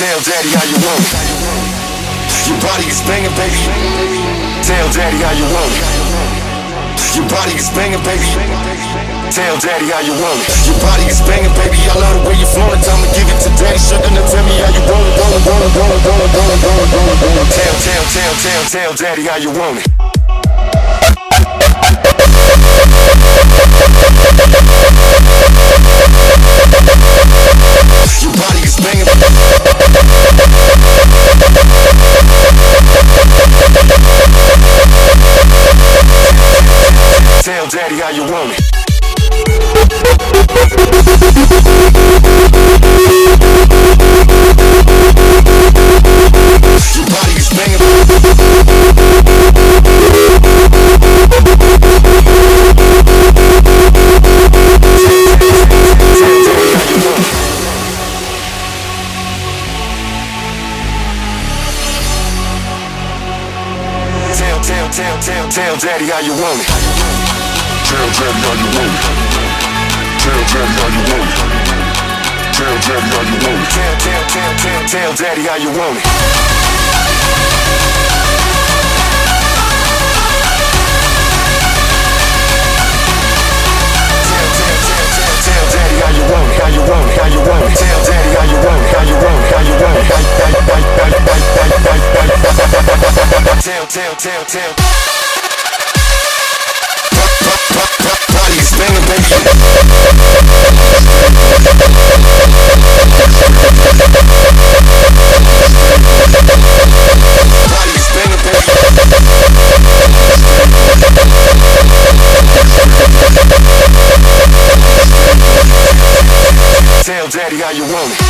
Tell daddy how you want it. Your body is banging, baby. Tell daddy how you want it. Your body is banging, baby. Tell daddy how you want it. Your body is banging, baby. I love the way you flown it. I'ma give it to daddy. Sugar, now tell me how you want it. Tell, tell, tell, tell, tell daddy how you want it. Tell daddy how you want it. Your body is banging. Tell tell, tell, tell daddy how you want it. Tell daddy how you want it. Tell daddy how you want it. Tell daddy how you want it. Tell, tell, tell, tell, tell daddy how you want it. Tell, tell, tell, tell, tell how you want it. How you want it. How you want it. Tell daddy how you want it. How you want it. How you want it. How you- how you- Tell daddy how you want it.